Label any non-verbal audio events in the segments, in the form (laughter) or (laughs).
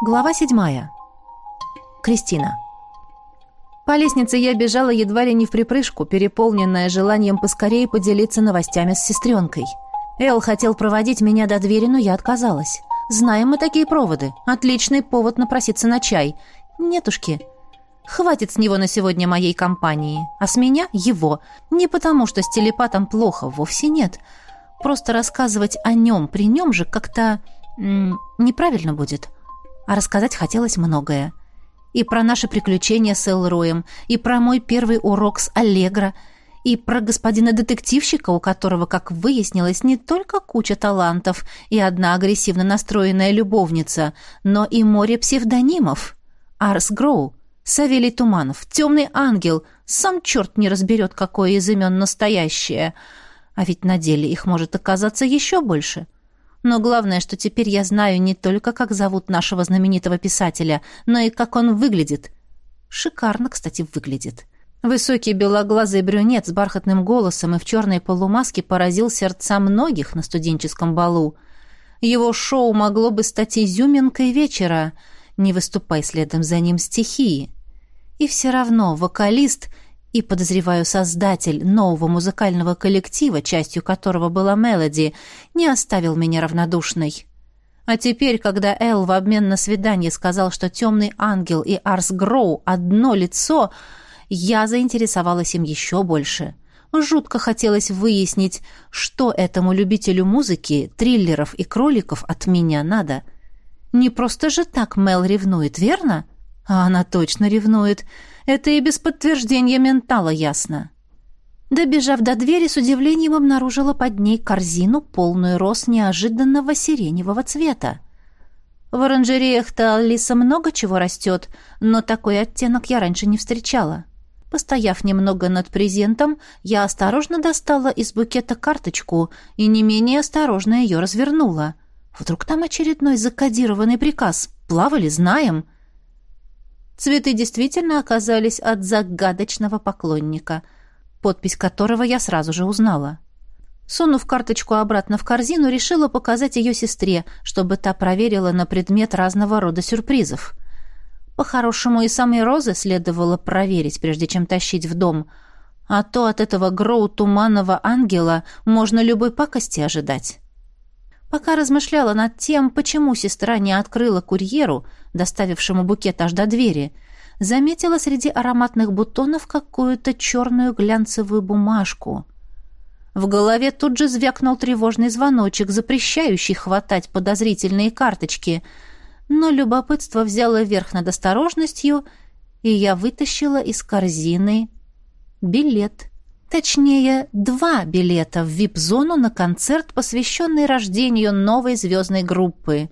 Глава седьмая. Кристина. По лестнице я бежала едва ли не в припрыжку, переполненная желанием поскорее поделиться новостями с сестренкой. Эл хотел проводить меня до двери, но я отказалась. Знаем мы такие проводы. Отличный повод напроситься на чай. Нетушки. Хватит с него на сегодня моей компании. А с меня — его. Не потому, что с телепатом плохо, вовсе нет. Просто рассказывать о нем при нем же как-то... неправильно будет. — а рассказать хотелось многое. И про наши приключения с Элроем, и про мой первый урок с Аллегро, и про господина детективщика, у которого, как выяснилось, не только куча талантов и одна агрессивно настроенная любовница, но и море псевдонимов. Арс Гроу, Савелий Туманов, Темный Ангел, сам черт не разберет, какое из имен настоящее. А ведь на деле их может оказаться еще больше — но главное, что теперь я знаю не только, как зовут нашего знаменитого писателя, но и как он выглядит. Шикарно, кстати, выглядит. Высокий белоглазый брюнет с бархатным голосом и в черной полумаске поразил сердца многих на студенческом балу. Его шоу могло бы стать изюминкой вечера, не выступай следом за ним стихии. И все равно вокалист — и, подозреваю, создатель нового музыкального коллектива, частью которого была Мелоди, не оставил меня равнодушной. А теперь, когда Эл в обмен на свидание сказал, что «Темный ангел» и «Арс Гроу» — одно лицо, я заинтересовалась им еще больше. Жутко хотелось выяснить, что этому любителю музыки, триллеров и кроликов от меня надо. Не просто же так Мел ревнует, верно? А она точно ревнует — это и без подтверждения ментала ясно. Добежав до двери, с удивлением обнаружила под ней корзину, полную роз неожиданного сиреневого цвета. В оранжереях-то Алиса много чего растет, но такой оттенок я раньше не встречала. Постояв немного над презентом, я осторожно достала из букета карточку и не менее осторожно ее развернула. Вдруг там очередной закодированный приказ «Плавали, знаем!» Цветы действительно оказались от загадочного поклонника, подпись которого я сразу же узнала. Сунув карточку обратно в корзину, решила показать ее сестре, чтобы та проверила на предмет разного рода сюрпризов. По-хорошему и самой розы следовало проверить, прежде чем тащить в дом, а то от этого гроу туманного ангела можно любой пакости ожидать. Пока размышляла над тем, почему сестра не открыла курьеру, доставившему букет аж до двери, заметила среди ароматных бутонов какую-то черную глянцевую бумажку. В голове тут же звякнул тревожный звоночек, запрещающий хватать подозрительные карточки, но любопытство взяло верх над осторожностью, и я вытащила из корзины билет. Точнее, два билета в вип-зону на концерт, посвященный рождению новой звездной группы.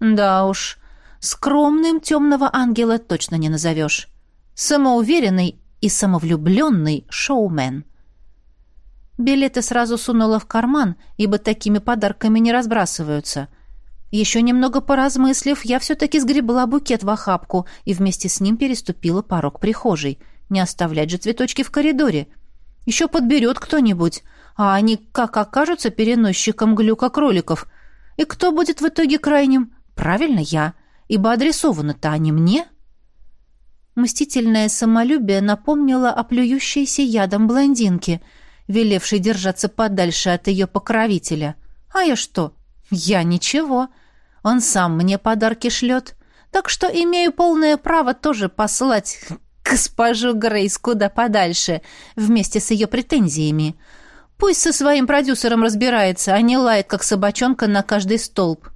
Да уж, скромным темного ангела точно не назовешь. Самоуверенный и самовлюбленный шоумен. Билеты сразу сунула в карман, ибо такими подарками не разбрасываются. Еще немного поразмыслив, я все-таки сгребла букет в охапку и вместе с ним переступила порог прихожей. Не оставлять же цветочки в коридоре — еще подберет кто-нибудь, а они как окажутся переносчиком глюка кроликов. И кто будет в итоге крайним? Правильно, я, ибо адресованы-то они мне. Мстительное самолюбие напомнило о плюющейся ядом блондинке, велевшей держаться подальше от ее покровителя. А я что? Я ничего. Он сам мне подарки шлет. Так что имею полное право тоже послать госпожу Грейс куда подальше, вместе с ее претензиями. Пусть со своим продюсером разбирается, а не лает, как собачонка на каждый столб.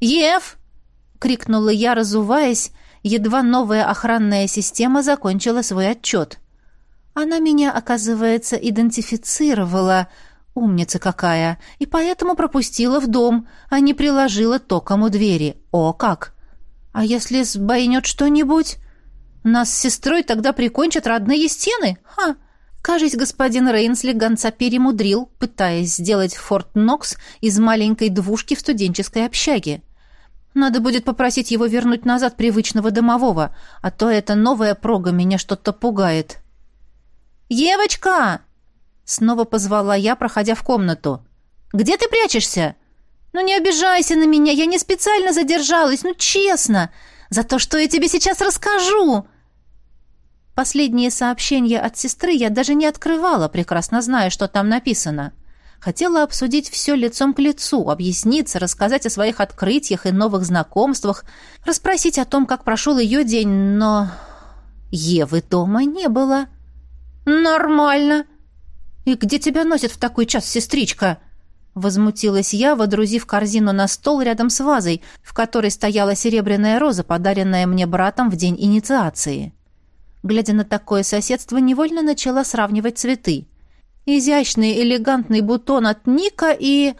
«Ев!» — крикнула я, разуваясь, едва новая охранная система закончила свой отчет. Она меня, оказывается, идентифицировала, умница какая, и поэтому пропустила в дом, а не приложила током у двери. О, как! А если сбойнет что-нибудь? Нас с сестрой тогда прикончат родные стены? Ха! Кажись, господин Рейнсли гонца перемудрил, пытаясь сделать Форт Нокс из маленькой двушки в студенческой общаге. Надо будет попросить его вернуть назад привычного домового, а то эта новая прога меня что-то пугает. «Евочка!» Снова позвала я, проходя в комнату. «Где ты прячешься?» «Ну не обижайся на меня, я не специально задержалась, ну честно, за то, что я тебе сейчас расскажу!» Последние сообщения от сестры я даже не открывала, прекрасно зная, что там написано. Хотела обсудить все лицом к лицу, объясниться, рассказать о своих открытиях и новых знакомствах, расспросить о том, как прошел ее день, но... Евы дома не было. «Нормально. И где тебя носят в такой час, сестричка?» Возмутилась я, водрузив корзину на стол рядом с вазой, в которой стояла серебряная роза, подаренная мне братом в день инициации. Глядя на такое соседство, невольно начала сравнивать цветы. Изящный, элегантный бутон от Ника и...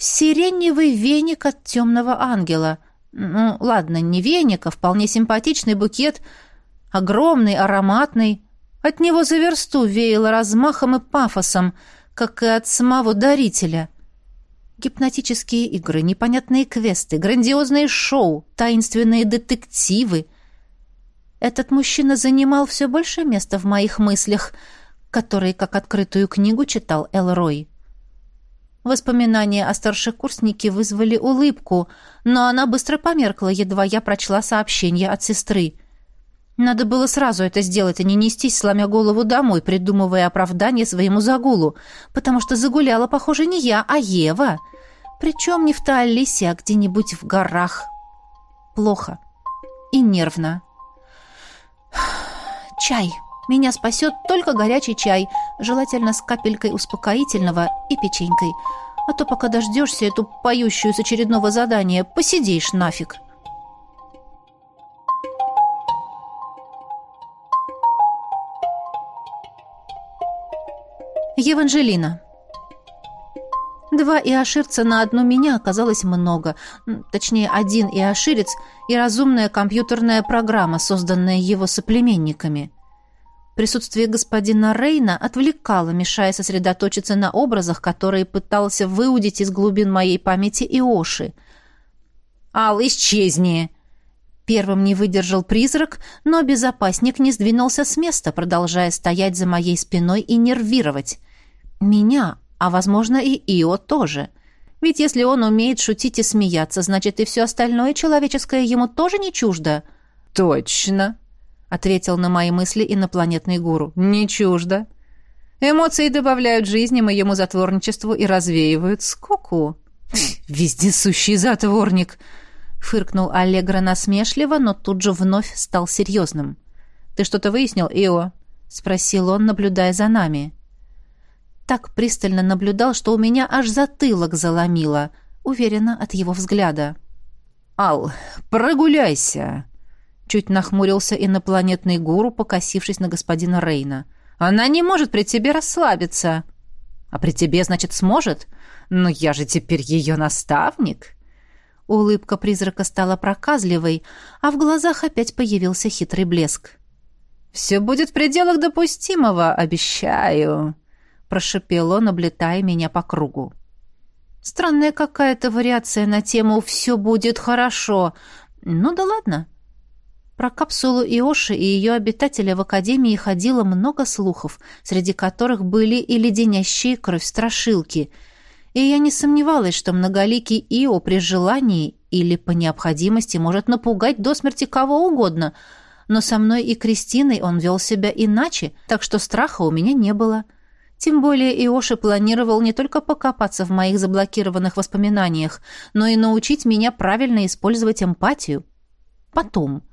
Сиреневый веник от темного ангела. Ну, ладно, не веник, а вполне симпатичный букет. Огромный, ароматный. От него за версту веяло размахом и пафосом, как и от самого дарителя. Гипнотические игры, непонятные квесты, грандиозные шоу, таинственные детективы. Этот мужчина занимал все больше места в моих мыслях — который, как открытую книгу, читал Элрой. Воспоминания о старшекурснике вызвали улыбку, но она быстро померкла, едва я прочла сообщение от сестры. Надо было сразу это сделать, а не нестись, сломя голову домой, придумывая оправдание своему загулу, потому что загуляла, похоже, не я, а Ева. Причем не в Таалисе, а где-нибудь в горах. Плохо. И нервно. (sighs) «Чай!» Меня спасет только горячий чай, желательно с капелькой успокоительного и печенькой. А то пока дождешься эту поющую с очередного задания, посидишь нафиг. Еванжелина. Два иоширца на одну меня оказалось много. Точнее, один иоширец и разумная компьютерная программа, созданная его соплеменниками. Присутствие господина Рейна отвлекало, мешая сосредоточиться на образах, которые пытался выудить из глубин моей памяти Иоши. «Ал, исчезни!» Первым не выдержал призрак, но безопасник не сдвинулся с места, продолжая стоять за моей спиной и нервировать. Меня, а, возможно, и Ио тоже. Ведь если он умеет шутить и смеяться, значит, и все остальное человеческое ему тоже не чуждо. «Точно!» — ответил на мои мысли инопланетный гуру. «Не чуждо. Эмоции добавляют жизни моему затворничеству и развеивают скуку». «Вездесущий затворник!» — фыркнул Аллегра насмешливо, но тут же вновь стал серьезным. «Ты что-то выяснил, Ио?» — спросил он, наблюдая за нами. Так пристально наблюдал, что у меня аж затылок заломило, уверенно от его взгляда. «Ал, прогуляйся!» Чуть нахмурился инопланетный гуру, покосившись на господина Рейна. «Она не может при тебе расслабиться». «А при тебе, значит, сможет? Но я же теперь ее наставник». Улыбка призрака стала проказливой, а в глазах опять появился хитрый блеск. «Все будет в пределах допустимого, обещаю», — прошепел он, облетая меня по кругу. Странная какая-то вариация на тему «все будет хорошо». Ну да ладно. Про капсулу Иоши и ее обитателя в Академии ходило много слухов, среди которых были и леденящие кровь страшилки. И я не сомневалась, что многоликий Ио при желании или по необходимости может напугать до смерти кого угодно, но со мной и Кристиной он вел себя иначе, так что страха у меня не было. Тем более Иоши планировал не только покопаться в моих заблокированных воспоминаниях, но и научить меня правильно использовать эмпатию. Потом.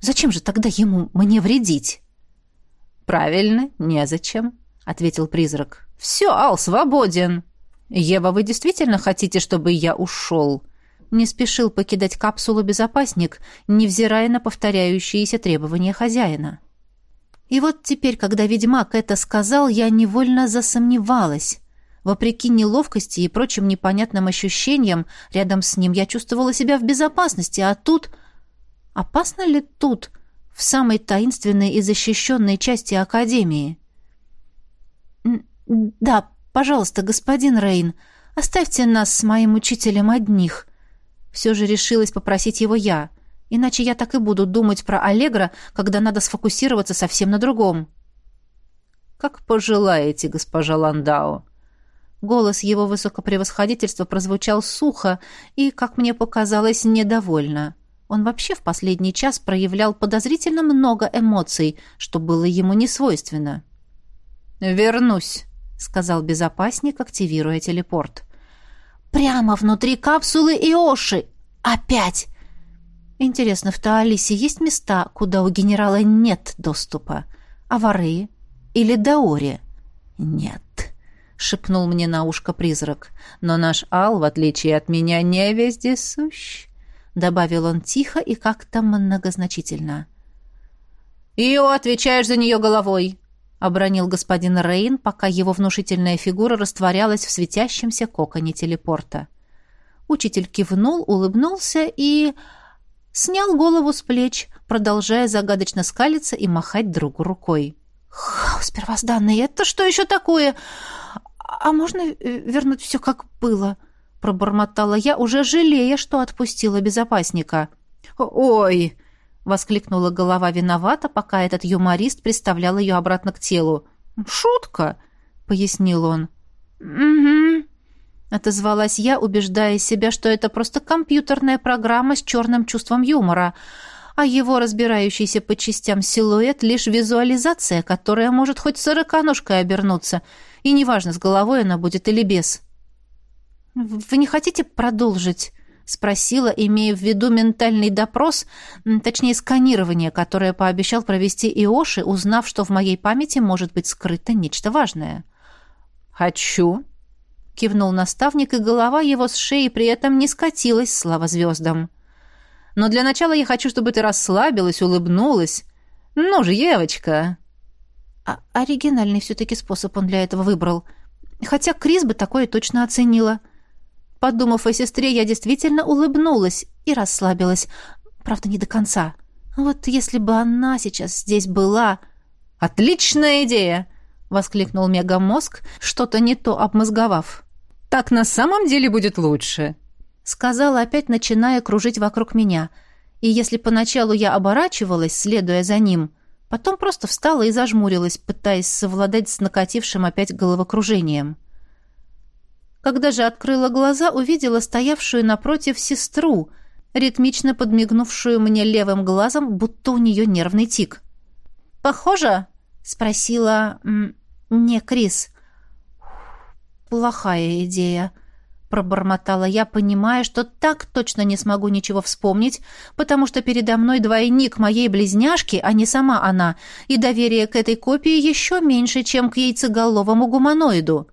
Зачем же тогда ему мне вредить? Правильно, незачем, ответил призрак. Все, Ал, свободен. Ева, вы действительно хотите, чтобы я ушел? Не спешил покидать капсулу безопасник, невзирая на повторяющиеся требования хозяина. И вот теперь, когда ведьмак это сказал, я невольно засомневалась. Вопреки неловкости и прочим непонятным ощущениям, рядом с ним я чувствовала себя в безопасности, а тут Опасно ли тут, в самой таинственной и защищенной части Академии? «Да, пожалуйста, господин Рейн, оставьте нас с моим учителем одних». Все же решилась попросить его я. Иначе я так и буду думать про Аллегра, когда надо сфокусироваться совсем на другом. «Как пожелаете, госпожа Ландау», Голос его высокопревосходительства прозвучал сухо и, как мне показалось, недовольно. Он вообще в последний час проявлял подозрительно много эмоций, что было ему не свойственно. «Вернусь», — сказал безопасник, активируя телепорт. «Прямо внутри капсулы Иоши! Опять!» Интересно, в Таалисе есть места, куда у генерала нет доступа? Авары или Даори? Нет, шепнул мне на ушко призрак. Но наш Ал, в отличие от меня, не вездесущ, добавил он тихо и как-то многозначительно. «Ио, отвечаешь за нее головой!» — обронил господин Рейн, пока его внушительная фигура растворялась в светящемся коконе телепорта. Учитель кивнул, улыбнулся и снял голову с плеч, продолжая загадочно скалиться и махать другу рукой. «Хаос первозданный! Это что еще такое? А можно э, вернуть все как было?» пробормотала я, уже жалея, что отпустила безопасника. «Ой!» — воскликнула голова виновата, пока этот юморист приставлял ее обратно к телу. «Шутка!» — пояснил он. «Угу», Отозвалась я, убеждая себя, что это просто компьютерная программа с черным чувством юмора, а его разбирающийся по частям силуэт — лишь визуализация, которая может хоть сороконожкой обернуться, и неважно, с головой она будет или без. «Вы не хотите продолжить?» — спросила, имея в виду ментальный допрос, точнее, сканирование, которое пообещал провести Иоши, узнав, что в моей памяти может быть скрыто нечто важное. «Хочу», кивнул наставник, и голова его с шеи при этом не скатилась, слава звездам. «Но для начала я хочу, чтобы ты расслабилась, улыбнулась. Ну же, девочка!» а Оригинальный все-таки способ он для этого выбрал. Хотя Крис бы такое точно оценила. Подумав о сестре, я действительно улыбнулась и расслабилась. Правда, не до конца. Вот если бы она сейчас здесь была... «Отличная идея!» — воскликнул мегамозг, что-то не то обмозговав. Так на самом деле будет лучше», — сказала опять, начиная кружить вокруг меня. И если поначалу я оборачивалась, следуя за ним, потом просто встала и зажмурилась, пытаясь совладать с накатившим опять головокружением. Когда же открыла глаза, увидела стоявшую напротив сестру, ритмично подмигнувшую мне левым глазом, будто у нее нервный тик. «Похоже?» — спросила... «Не, Крис». «Плохая идея», — пробормотала я, понимая, что так точно не смогу ничего вспомнить, потому что передо мной двойник моей близняшки, а не сама она, и доверие к этой копии еще меньше, чем к яйцеголовому гуманоиду.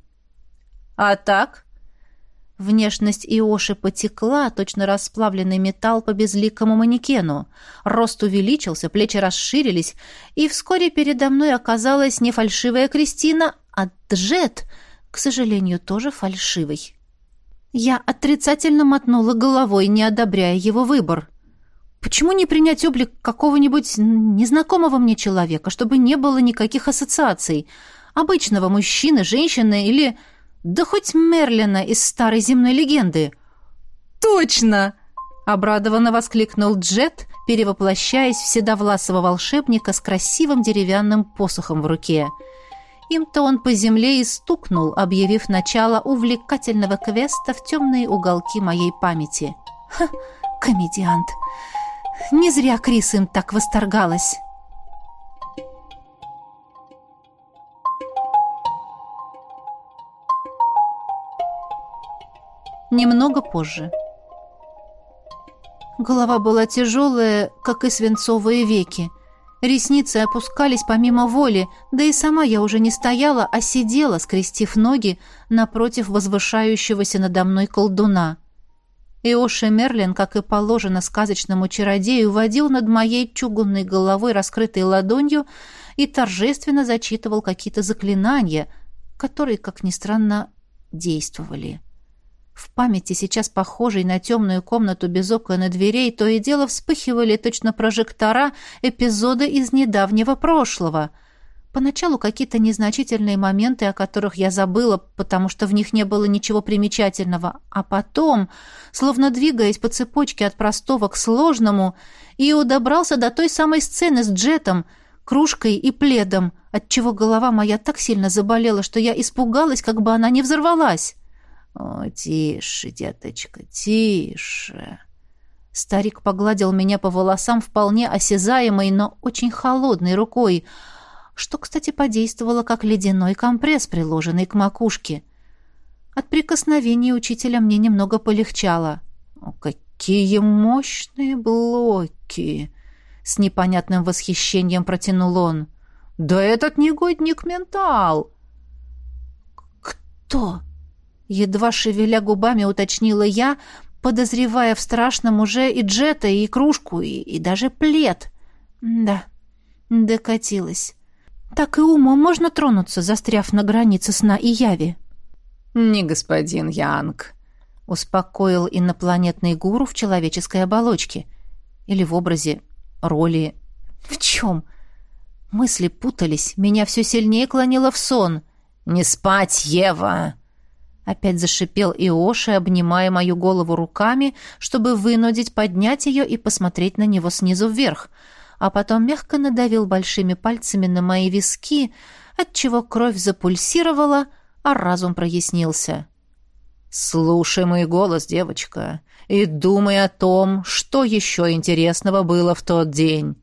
«А так?» Внешность Иоши потекла, точно расплавленный металл по безликому манекену. Рост увеличился, плечи расширились, и вскоре передо мной оказалась не фальшивая Кристина, а Джет — к сожалению, тоже фальшивый. Я отрицательно мотнула головой, не одобряя его выбор. Почему не принять облик какого-нибудь незнакомого мне человека, чтобы не было никаких ассоциаций? Обычного мужчины, женщины или... Да хоть Мерлина из старой земной легенды. «Точно!» — обрадованно воскликнул Джет, перевоплощаясь в седовласого волшебника с красивым деревянным посохом в руке — им-то он по земле и стукнул, объявив начало увлекательного квеста в темные уголки моей памяти. Ха, комедиант. Не зря Крис им так восторгалась. Немного позже. Голова была тяжелая, как и свинцовые веки. Ресницы опускались помимо воли, да и сама я уже не стояла, а сидела, скрестив ноги, напротив возвышающегося надо мной колдуна. Иоши Мерлин, как и положено сказочному чародею, водил над моей чугунной головой, раскрытой ладонью, и торжественно зачитывал какие-то заклинания, которые, как ни странно, действовали. В памяти, сейчас похожей на темную комнату без окон и дверей, то и дело вспыхивали точно прожектора эпизоды из недавнего прошлого. Поначалу какие-то незначительные моменты, о которых я забыла, потому что в них не было ничего примечательного, а потом, словно двигаясь по цепочке от простого к сложному, Ио добрался до той самой сцены с Джетом, кружкой и пледом, отчего голова моя так сильно заболела, что я испугалась, как бы она не взорвалась. «О, тише, деточка, тише!» Старик погладил меня по волосам вполне осязаемой, но очень холодной рукой, что, кстати, подействовало как ледяной компресс, приложенный к макушке. От прикосновения учителя мне немного полегчало. «О, какие мощные блоки!» С непонятным восхищением протянул он. «Да этот негодник ментал!» «Кто?» Едва шевеля губами уточнила я, подозревая в страшном уже и джета, и кружку, и, и даже плед. Да, докатилась. Так и умом можно тронуться, застряв на границе сна и яви. «Не господин Янг», — успокоил инопланетный гуру в человеческой оболочке. Или в образе роли... В чем? Мысли путались, меня все сильнее клонило в сон. «Не спать, Ева!» Опять зашипел Иоши, обнимая мою голову руками, чтобы вынудить поднять ее и посмотреть на него снизу вверх, а потом мягко надавил большими пальцами на мои виски, отчего кровь запульсировала, а разум прояснился. «Слушай мой голос, девочка, и думай о том, что еще интересного было в тот день».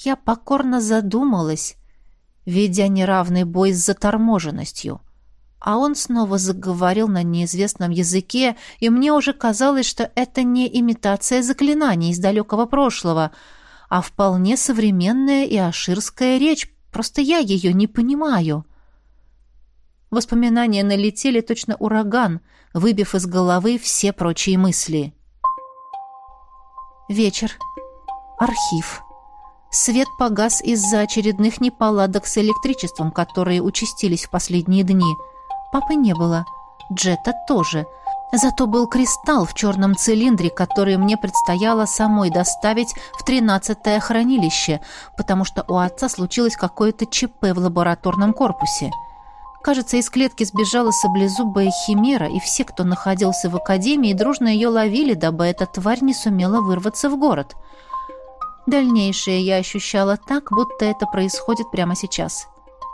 Я покорно задумалась, ведя неравный бой с заторможенностью — а он снова заговорил на неизвестном языке, и мне уже казалось, что это не имитация заклинаний из далекого прошлого, а вполне современная и аширская речь, просто я ее не понимаю. Воспоминания налетели точно ураган, выбив из головы все прочие мысли. Вечер. Архив. Свет погас из-за очередных неполадок с электричеством, которые участились в последние дни — Папы не было. Джета тоже. Зато был кристалл в черном цилиндре, который мне предстояло самой доставить в тринадцатое хранилище, потому что у отца случилось какое-то ЧП в лабораторном корпусе. Кажется, из клетки сбежала саблезубая химера, и все, кто находился в академии, дружно ее ловили, дабы эта тварь не сумела вырваться в город. Дальнейшее я ощущала так, будто это происходит прямо сейчас.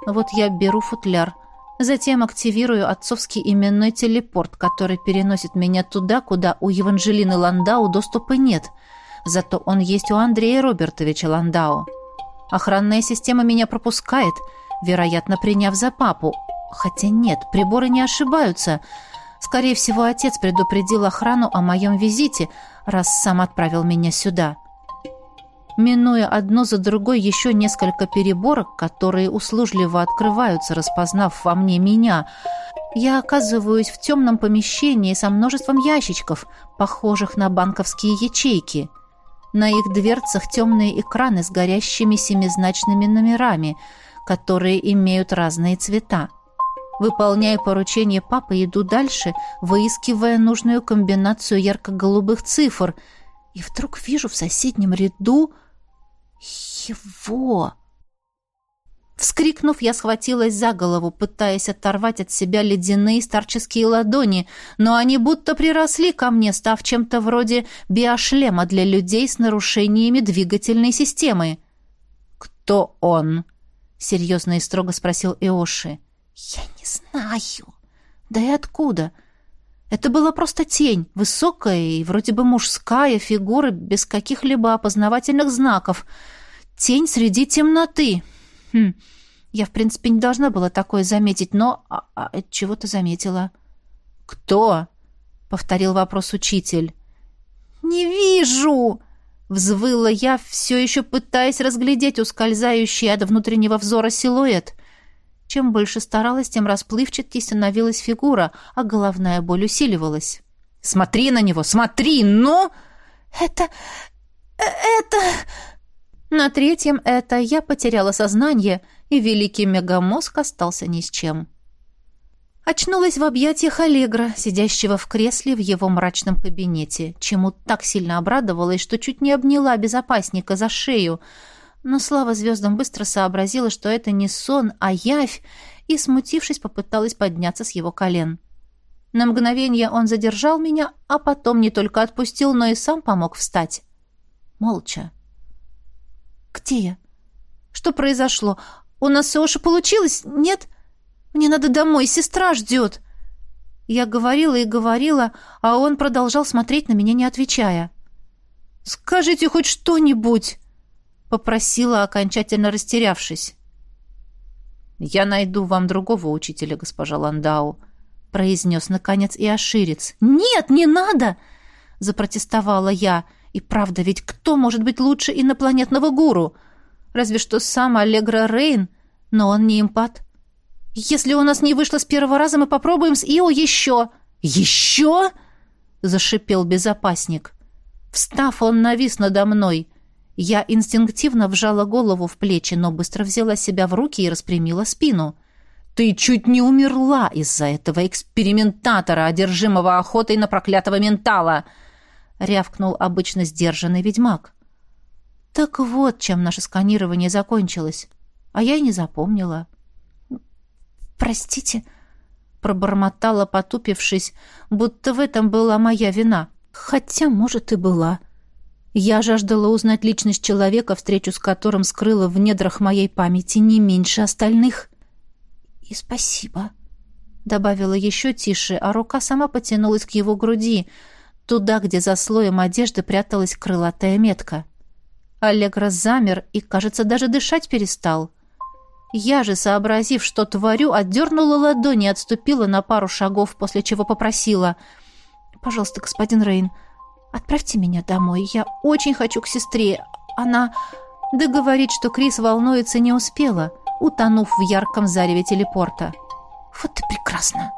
Вот я беру футляр, Затем активирую отцовский именной телепорт, который переносит меня туда, куда у Еванжелины Ландау доступа нет. Зато он есть у Андрея Робертовича Ландау. Охранная система меня пропускает, вероятно, приняв за папу. Хотя нет, приборы не ошибаются. Скорее всего, отец предупредил охрану о моем визите, раз сам отправил меня сюда. — минуя одно за другой еще несколько переборок, которые услужливо открываются, распознав во мне меня, я оказываюсь в темном помещении со множеством ящичков, похожих на банковские ячейки. На их дверцах темные экраны с горящими семизначными номерами, которые имеют разные цвета. Выполняя поручение папы, иду дальше, выискивая нужную комбинацию ярко-голубых цифр, и вдруг вижу в соседнем ряду его! Вскрикнув, я схватилась за голову, пытаясь оторвать от себя ледяные старческие ладони, но они будто приросли ко мне, став чем-то вроде биошлема для людей с нарушениями двигательной системы. «Кто он?» — серьезно и строго спросил Иоши. «Я не знаю. Да и откуда?» Это была просто тень, высокая и вроде бы мужская фигура без каких-либо опознавательных знаков. Тень среди темноты. Хм, я, в принципе, не должна была такое заметить, но а, а, чего-то заметила. «Кто?» — повторил вопрос учитель. «Не вижу!» — взвыла я, все еще пытаясь разглядеть ускользающий от внутреннего взора силуэт. Чем больше старалась, тем расплывчатей становилась фигура, а головная боль усиливалась. «Смотри на него! Смотри! Ну!» «Это... это...» На третьем «это» я потеряла сознание, и великий мегамозг остался ни с чем. Очнулась в объятиях Аллегра, сидящего в кресле в его мрачном кабинете, чему так сильно обрадовалась, что чуть не обняла безопасника за шею — но слава звездам быстро сообразила, что это не сон, а явь, и, смутившись, попыталась подняться с его колен. На мгновение он задержал меня, а потом не только отпустил, но и сам помог встать. Молча. «Где я? Что произошло? У нас с Оши получилось? Нет? Мне надо домой, сестра ждет!» Я говорила и говорила, а он продолжал смотреть на меня, не отвечая. «Скажите хоть что-нибудь!» — попросила, окончательно растерявшись. «Я найду вам другого учителя, госпожа Ландау», — произнес, наконец, и Аширец. «Нет, не надо!» — запротестовала я. «И правда, ведь кто может быть лучше инопланетного гуру? Разве что сам Аллегра Рейн, но он не импат. Если у нас не вышло с первого раза, мы попробуем с Ио еще». «Еще?» — зашипел безопасник. Встав, он навис надо мной. Я инстинктивно вжала голову в плечи, но быстро взяла себя в руки и распрямила спину. «Ты чуть не умерла из-за этого экспериментатора, одержимого охотой на проклятого ментала!» — рявкнул обычно сдержанный ведьмак. «Так вот, чем наше сканирование закончилось. А я и не запомнила». «Простите», — пробормотала, потупившись, будто в этом была моя вина. «Хотя, может, и была». Я жаждала узнать личность человека, встречу с которым скрыла в недрах моей памяти не меньше остальных. «И спасибо», — добавила еще тише, а рука сама потянулась к его груди, туда, где за слоем одежды пряталась крылатая метка. Аллегра замер и, кажется, даже дышать перестал — я же, сообразив, что творю, отдернула ладони и отступила на пару шагов, после чего попросила. «Пожалуйста, господин Рейн, отправьте меня домой. Я очень хочу к сестре. Она...» Договорить, что Крис волнуется, не успела, утонув в ярком зареве телепорта. «Вот и прекрасно!»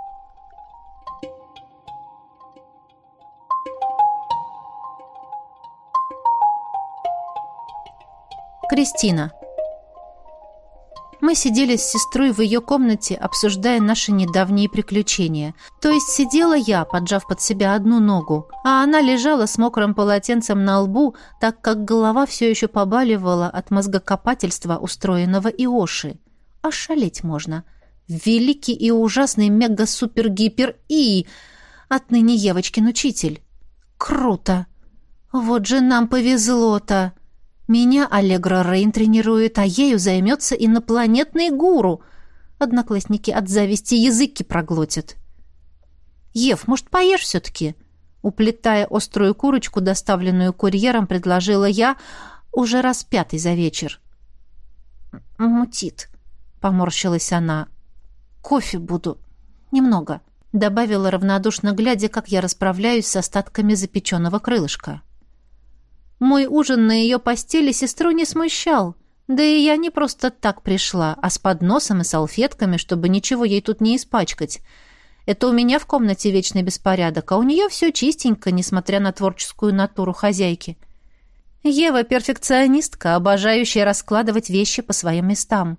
Кристина мы сидели с сестрой в ее комнате, обсуждая наши недавние приключения. То есть сидела я, поджав под себя одну ногу, а она лежала с мокрым полотенцем на лбу, так как голова все еще побаливала от мозгокопательства, устроенного Иоши. Ошалеть можно. Великий и ужасный мега-супер-гипер-и! Отныне Евочкин учитель. Круто! Вот же нам повезло-то! Меня Аллегра Рейн тренирует, а ею займется инопланетный гуру. Одноклассники от зависти языки проглотят. Ев, может, поешь все-таки?» Уплетая острую курочку, доставленную курьером, предложила я уже раз пятый за вечер. «Мутит», — поморщилась она. «Кофе буду. Немного», — добавила равнодушно, глядя, как я расправляюсь с остатками запеченного крылышка. Мой ужин на ее постели сестру не смущал. Да и я не просто так пришла, а с подносом и салфетками, чтобы ничего ей тут не испачкать. Это у меня в комнате вечный беспорядок, а у нее все чистенько, несмотря на творческую натуру хозяйки. Ева – перфекционистка, обожающая раскладывать вещи по своим местам.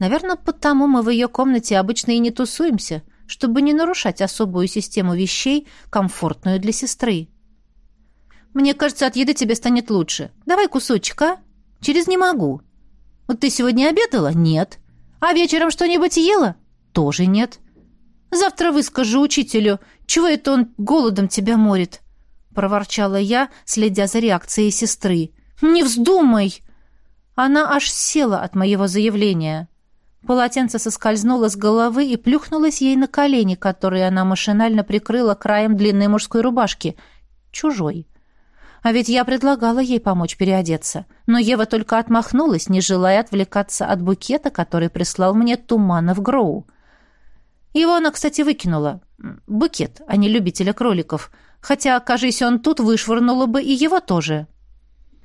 Наверное, потому мы в ее комнате обычно и не тусуемся, чтобы не нарушать особую систему вещей, комфортную для сестры. Мне кажется, от еды тебе станет лучше. Давай кусочек, а? Через не могу. Вот ты сегодня обедала? Нет. А вечером что-нибудь ела? Тоже нет. Завтра выскажу учителю, чего это он голодом тебя морит, проворчала я, следя за реакцией сестры. Не вздумай. Она аж села от моего заявления. Полотенце соскользнуло с головы и плюхнулось ей на колени, которые она машинально прикрыла краем длинной мужской рубашки. Чужой. А ведь я предлагала ей помочь переодеться. Но Ева только отмахнулась, не желая отвлекаться от букета, который прислал мне Туманов Гроу. Его она, кстати, выкинула. Букет, а не любителя кроликов. Хотя, кажись, он тут вышвырнула бы и его тоже.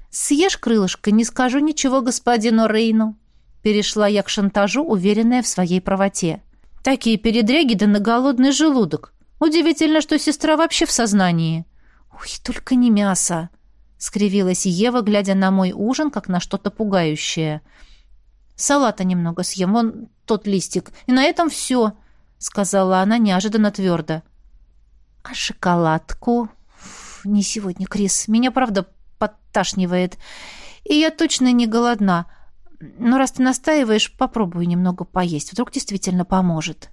«Съешь крылышко, не скажу ничего господину Рейну». Перешла я к шантажу, уверенная в своей правоте. Такие передряги да на голодный желудок. Удивительно, что сестра вообще в сознании. «Ой, только не мясо!» — скривилась Ева, глядя на мой ужин, как на что-то пугающее. «Салата немного съем, вон тот листик, и на этом все», — сказала она неожиданно твердо. «А шоколадку?» «Не сегодня, Крис. Меня, правда, подташнивает. И я точно не голодна. Но раз ты настаиваешь, попробуй немного поесть. Вдруг действительно поможет».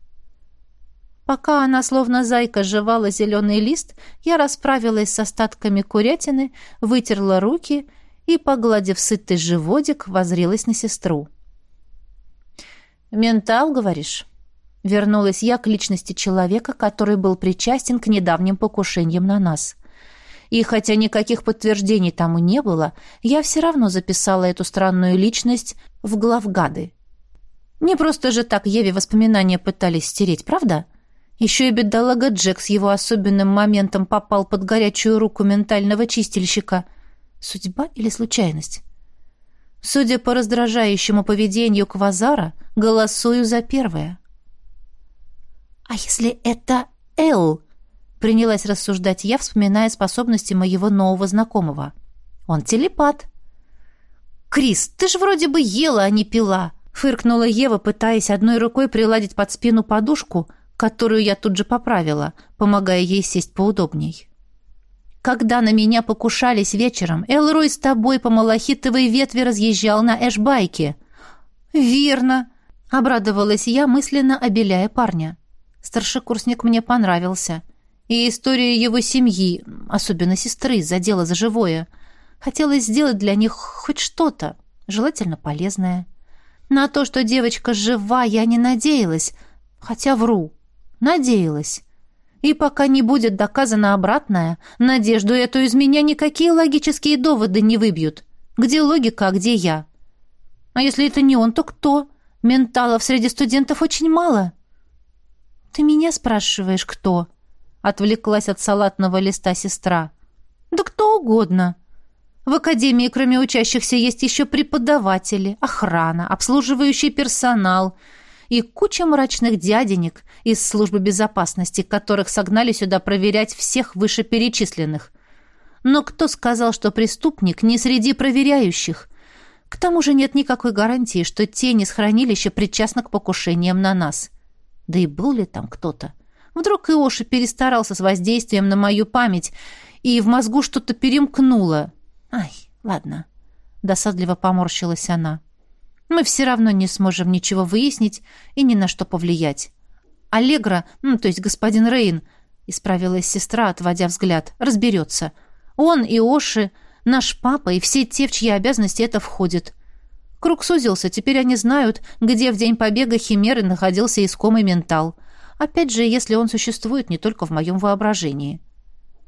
Пока она, словно зайка, жевала зеленый лист, я расправилась с остатками курятины, вытерла руки и, погладив сытый животик, возрилась на сестру. «Ментал, говоришь?» Вернулась я к личности человека, который был причастен к недавним покушениям на нас. И хотя никаких подтверждений тому не было, я все равно записала эту странную личность в главгады. Не просто же так Еве воспоминания пытались стереть, правда? Еще и бедолага Джек с его особенным моментом попал под горячую руку ментального чистильщика. Судьба или случайность? Судя по раздражающему поведению Квазара, голосую за первое. «А если это Эл?» — принялась рассуждать я, вспоминая способности моего нового знакомого. «Он телепат». «Крис, ты же вроде бы ела, а не пила!» — фыркнула Ева, пытаясь одной рукой приладить под спину подушку, которую я тут же поправила, помогая ей сесть поудобней. «Когда на меня покушались вечером, Элрой с тобой по малахитовой ветви разъезжал на эшбайке». «Верно!» — обрадовалась я, мысленно обеляя парня. Старшекурсник мне понравился. И история его семьи, особенно сестры, задела за живое. Хотелось сделать для них хоть что-то, желательно полезное. На то, что девочка жива, я не надеялась, хотя вру. Надеялась. И пока не будет доказано обратное, надежду эту из меня никакие логические доводы не выбьют. Где логика, а где я? А если это не он, то кто? Менталов среди студентов очень мало. «Ты меня спрашиваешь, кто?» — отвлеклась от салатного листа сестра. «Да кто угодно. В академии, кроме учащихся, есть еще преподаватели, охрана, обслуживающий персонал и куча мрачных дяденек из службы безопасности, которых согнали сюда проверять всех вышеперечисленных. Но кто сказал, что преступник не среди проверяющих?» К тому же нет никакой гарантии, что тени с хранилища причастны к покушениям на нас. Да и был ли там кто-то? Вдруг Иоши перестарался с воздействием на мою память, и в мозгу что-то перемкнуло. Ай, ладно. Досадливо поморщилась она. Мы все равно не сможем ничего выяснить и ни на что повлиять. Аллегра, ну, то есть господин Рейн, исправилась сестра, отводя взгляд, разберется. Он и Оши, наш папа и все те, в чьи обязанности это входит. Круг сузился, теперь они знают, где в день побега Химеры находился искомый ментал. Опять же, если он существует не только в моем воображении.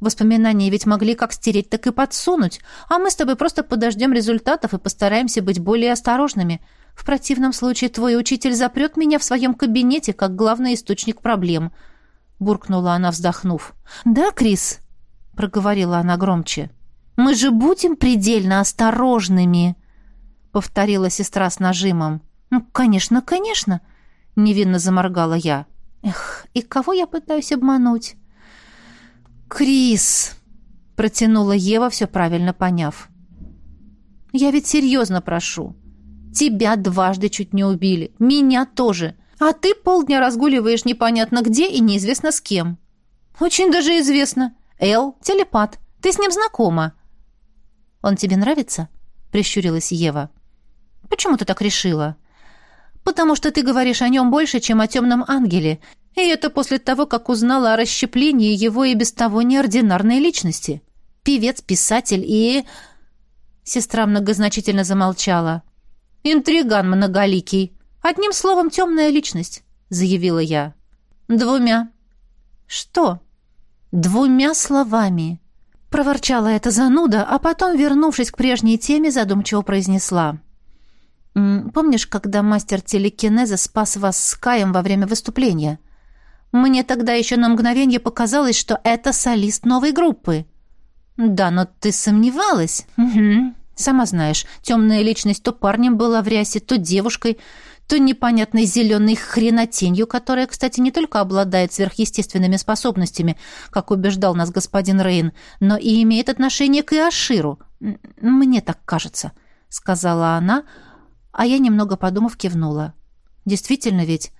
Воспоминания ведь могли как стереть, так и подсунуть, а мы с тобой просто подождем результатов и постараемся быть более осторожными. В противном случае твой учитель запрет меня в своем кабинете как главный источник проблем», — буркнула она, вздохнув. «Да, Крис?» — проговорила она громче. «Мы же будем предельно осторожными!» — повторила сестра с нажимом. «Ну, конечно, конечно!» — невинно заморгала я. «Эх, и кого я пытаюсь обмануть?» «Крис!» — протянула Ева, все правильно поняв. «Я ведь серьезно прошу. Тебя дважды чуть не убили. Меня тоже. А ты полдня разгуливаешь непонятно где и неизвестно с кем». «Очень даже известно. Эл — телепат. Ты с ним знакома». «Он тебе нравится?» — прищурилась Ева. Почему ты так решила? Потому что ты говоришь о нем больше, чем о темном ангеле. И это после того, как узнала о расщеплении его и без того неординарной личности. Певец, писатель и... Сестра многозначительно замолчала. «Интриган многоликий. Одним словом, темная личность», — заявила я. «Двумя». «Что?» «Двумя словами», — проворчала эта зануда, а потом, вернувшись к прежней теме, задумчиво произнесла. Помнишь, когда мастер телекинеза спас вас с Каем во время выступления? Мне тогда еще на мгновение показалось, что это солист новой группы. Да, но ты сомневалась? Угу. Сама знаешь, темная личность то парнем была в рясе, то девушкой, то непонятной зеленой хренотенью, которая, кстати, не только обладает сверхъестественными способностями, как убеждал нас господин Рейн, но и имеет отношение к Иоширу. Мне так кажется, сказала она, — а я, немного подумав, кивнула. Действительно ведь,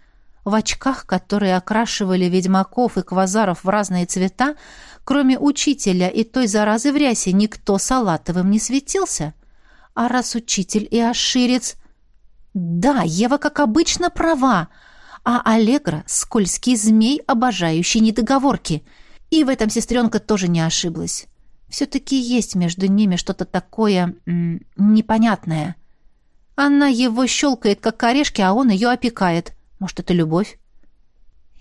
в очках, которые окрашивали ведьмаков и квазаров в разные цвета, кроме учителя и той заразы в рясе, никто салатовым не светился. А раз учитель и оширец... Да, Ева, как обычно, права, а Аллегра — скользкий змей, обожающий недоговорки. И в этом сестренка тоже не ошиблась. Все-таки есть между ними что-то такое непонятное. Она его щелкает, как орешки, а он ее опекает. Может, это любовь?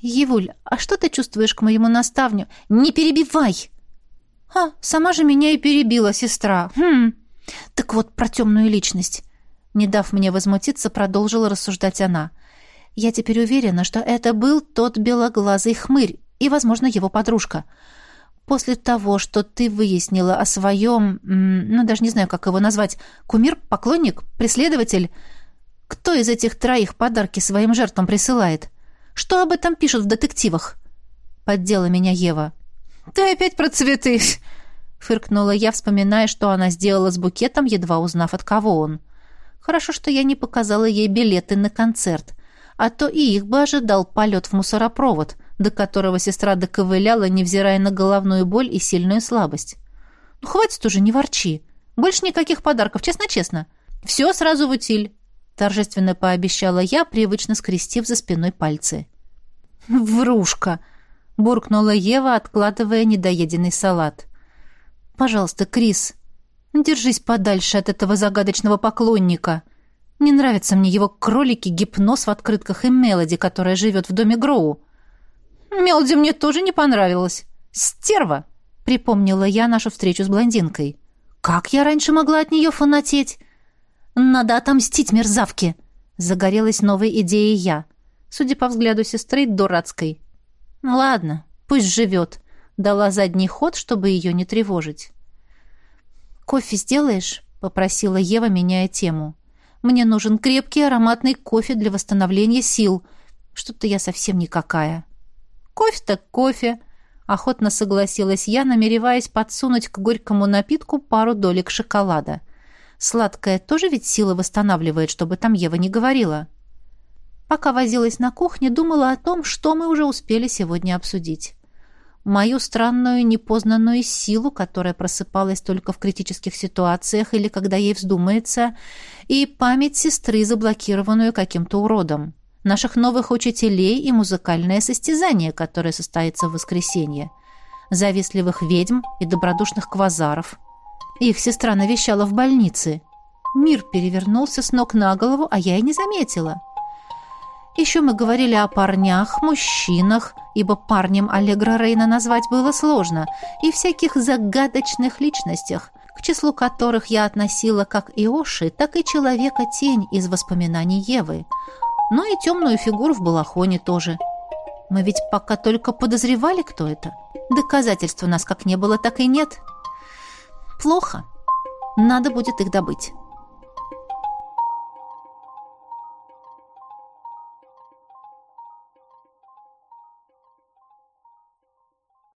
«Евуль, а что ты чувствуешь к моему наставню?» «Не перебивай!» «А, сама же меня и перебила сестра. Хм. Так вот, про темную личность». Не дав мне возмутиться, продолжила рассуждать она. «Я теперь уверена, что это был тот белоглазый хмырь и, возможно, его подружка. После того, что ты выяснила о своем, ну, даже не знаю, как его назвать, кумир, поклонник, преследователь, кто из этих троих подарки своим жертвам присылает? Что об этом пишут в детективах?» Поддела меня Ева. «Ты опять про цветы!» (laughs) Фыркнула я, вспоминая, что она сделала с букетом, едва узнав, от кого он. Хорошо, что я не показала ей билеты на концерт, а то и их бы ожидал полет в мусоропровод, до которого сестра доковыляла, невзирая на головную боль и сильную слабость. «Ну, хватит уже, не ворчи. Больше никаких подарков, честно-честно. Все сразу в утиль», — торжественно пообещала я, привычно скрестив за спиной пальцы. «Врушка!» — буркнула Ева, откладывая недоеденный салат. «Пожалуйста, Крис, держись подальше от этого загадочного поклонника. Не нравятся мне его кролики-гипноз в открытках и Мелоди, которая живет в доме Гроу. Мелоди мне тоже не понравилась. Стерва!» — припомнила я нашу встречу с блондинкой. «Как я раньше могла от нее фанатеть?» «Надо отомстить мерзавке!» — загорелась новой идеей я. Судя по взгляду сестры, дурацкой. «Ладно, пусть живет дала задний ход, чтобы ее не тревожить. «Кофе сделаешь?» — попросила Ева, меняя тему. «Мне нужен крепкий ароматный кофе для восстановления сил. Что-то я совсем никакая». «Кофе так кофе!» — охотно согласилась я, намереваясь подсунуть к горькому напитку пару долек шоколада. Сладкое тоже ведь силы восстанавливает, чтобы там Ева не говорила. Пока возилась на кухне, думала о том, что мы уже успели сегодня обсудить мою странную непознанную силу, которая просыпалась только в критических ситуациях или когда ей вздумается, и память сестры, заблокированную каким-то уродом, наших новых учителей и музыкальное состязание, которое состоится в воскресенье, завистливых ведьм и добродушных квазаров. Их сестра навещала в больнице. Мир перевернулся с ног на голову, а я и не заметила. — еще мы говорили о парнях, мужчинах, ибо парнем Аллегра Рейна назвать было сложно, и всяких загадочных личностях, к числу которых я относила как Иоши, так и Человека-тень из воспоминаний Евы. Ну и темную фигуру в балахоне тоже. Мы ведь пока только подозревали, кто это. Доказательств у нас как не было, так и нет. Плохо. Надо будет их добыть.